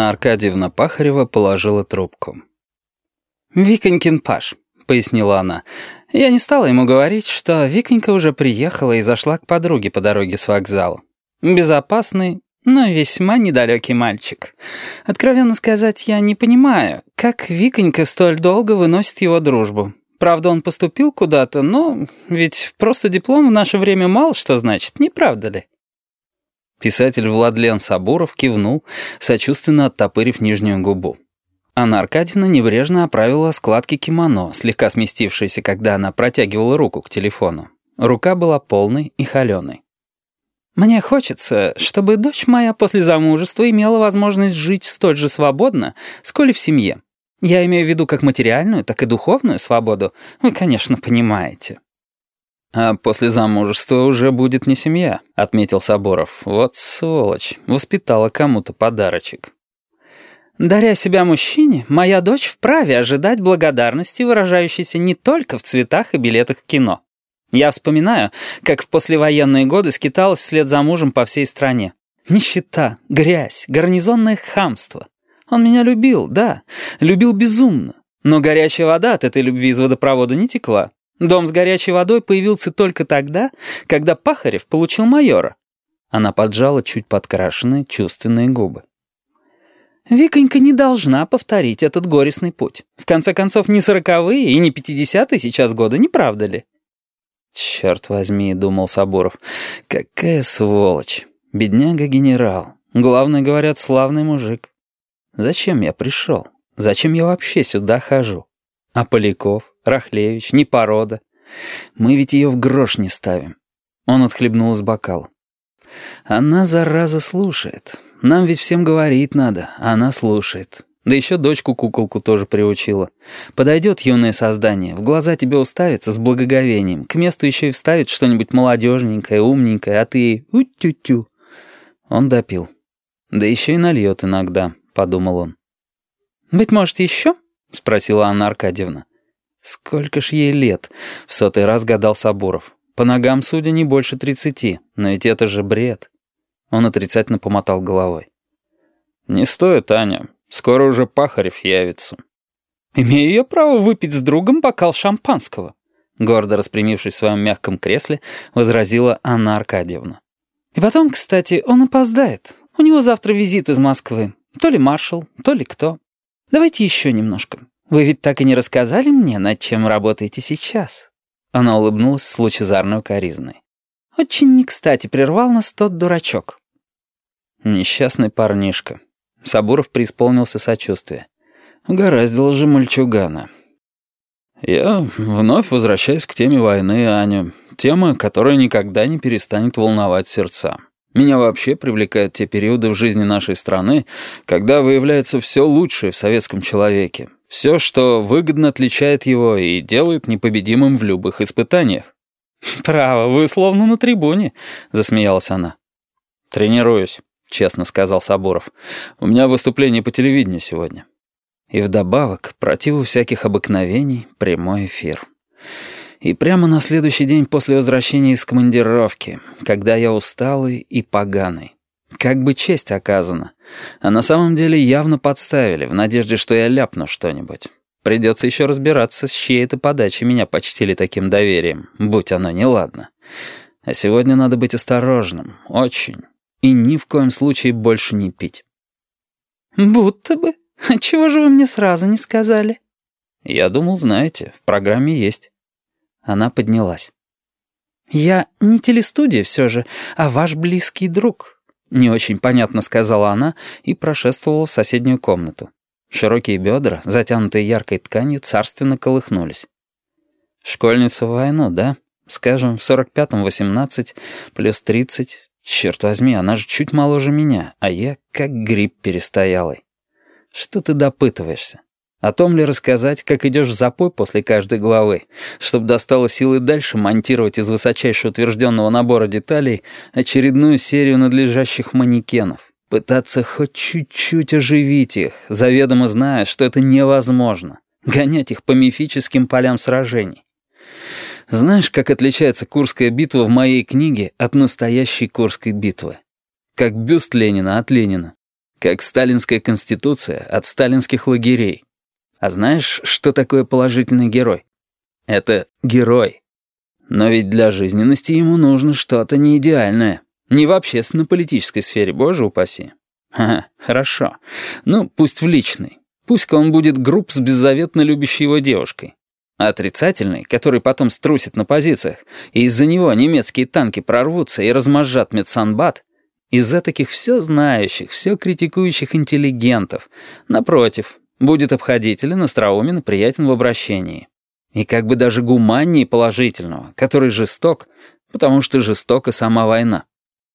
Анна Аркадьевна Пахарева положила трубку. «Виконькин Паш», — пояснила она. «Я не стала ему говорить, что Виконька уже приехала и зашла к подруге по дороге с вокзала. Безопасный, но весьма недалекий мальчик. Откровенно сказать, я не понимаю, как Виконька столь долго выносит его дружбу. Правда, он поступил куда-то, но ведь просто диплом в наше время мало что значит, не правда ли?» Писатель Владлен Сабуров кивнул, сочувственно оттопырив нижнюю губу. Анна Аркадьевна небрежно оправила складки кимоно, слегка сместившиеся, когда она протягивала руку к телефону. Рука была полной и холеной. «Мне хочется, чтобы дочь моя после замужества имела возможность жить столь же свободно, сколь и в семье. Я имею в виду как материальную, так и духовную свободу. Вы, конечно, понимаете». «А после замужества уже будет не семья», — отметил Соборов. «Вот сволочь, воспитала кому-то подарочек». «Даря себя мужчине, моя дочь вправе ожидать благодарности, выражающейся не только в цветах и билетах в кино. Я вспоминаю, как в послевоенные годы скиталась вслед за мужем по всей стране. Нищета, грязь, гарнизонное хамство. Он меня любил, да, любил безумно. Но горячая вода от этой любви из водопровода не текла. Дом с горячей водой появился только тогда, когда Пахарев получил майора. Она поджала чуть подкрашенные чувственные губы. Виконька не должна повторить этот горестный путь. В конце концов, не сороковые и не пятидесятые сейчас годы, не правда ли? «Черт возьми», — думал Соборов, — «какая сволочь! Бедняга-генерал. Главное, говорят, славный мужик. Зачем я пришел? Зачем я вообще сюда хожу? А Поляков, Рахлевич, Непорода. Мы ведь ее в грош не ставим. Он отхлебнул из бокала. Она, зараза, слушает. Нам ведь всем говорить надо, а она слушает. Да еще дочку-куколку тоже приучила. Подойдет юное создание, в глаза тебе уставится с благоговением, к месту еще и вставит что-нибудь молодежненькое, умненькое, а ты ей «у-тю-тю». Он допил. Да еще и нальет иногда, подумал он. «Быть может, еще?» — спросила Анна Аркадьевна. «Сколько ж ей лет?» — в сотый раз гадал Сабуров. «По ногам, судя, не больше тридцати. Но ведь это же бред». Он отрицательно помотал головой. «Не стоит, Аня. Скоро уже Пахарев явится». «Имею я право выпить с другом бокал шампанского», гордо распрямившись в своем мягком кресле, возразила Анна Аркадьевна. «И потом, кстати, он опоздает. У него завтра визит из Москвы. То ли маршал, то ли кто. Давайте еще немножко. Вы ведь так и не рассказали мне, над чем работаете сейчас?» Она улыбнулась с лучезарной укоризной. «Очень не кстати прервал нас тот дурачок». Несчастный парнишка. Сабуров преисполнился сочувствия. Угораздило же мальчугана. Я вновь возвращаюсь к теме войны, Аня. Тема, которая никогда не перестанет волновать сердца. Меня вообще привлекают те периоды в жизни нашей страны, когда выявляется все лучшее в советском человеке. Все, что выгодно отличает его и делает непобедимым в любых испытаниях. «Право, вы словно на трибуне», — засмеялась она. «Тренируюсь», — честно сказал Сабуров. «У меня выступление по телевидению сегодня». И вдобавок, противу всяких обыкновений, прямой эфир. И прямо на следующий день после возвращения из командировки, когда я усталый и поганый. Как бы честь оказана. А на самом деле явно подставили, в надежде, что я ляпну что-нибудь. Придется еще разбираться, с чьей это подачи меня почтили таким доверием, будь оно неладно. А сегодня надо быть осторожным, очень. И ни в коем случае больше не пить. «Будто бы. Чего же вы мне сразу не сказали?» «Я думал, знаете, в программе есть». Она поднялась. «Я не телестудия все же, а ваш близкий друг», — не очень понятно сказала она и прошествовала в соседнюю комнату. Широкие бедра, затянутые яркой тканью, царственно колыхнулись. «Школьница в войну, да? Скажем, в сорок пятом восемнадцать, плюс тридцать. Черт возьми, она же чуть моложе меня, а я как гриб перестоялый. Что ты допытываешься? О том ли рассказать, как идешь в запой после каждой главы, чтобы достало силы дальше монтировать из высочайше утвержденного набора деталей очередную серию надлежащих манекенов, пытаться хоть чуть-чуть оживить их, заведомо зная, что это невозможно, гонять их по мифическим полям сражений. Знаешь, как отличается Курская битва в моей книге от настоящей Курской битвы? Как бюст Ленина от Ленина. Как сталинская конституция от сталинских лагерей. А знаешь, что такое положительный герой? Это герой. Но ведь для жизненности ему нужно что-то неидеальное. Не в общественно-политической сфере, боже упаси. Ха, хорошо. Ну, пусть в личной. Пусть-ка он будет груб с беззаветно любящей его девушкой. А отрицательный, который потом струсит на позициях, и из-за него немецкие танки прорвутся и размозжат медсанбат, из-за таких все знающих, все критикующих интеллигентов, напротив, будет обходителен, остроумен приятен в обращении. И как бы даже гуманнее положительного, который жесток, потому что жестока сама война.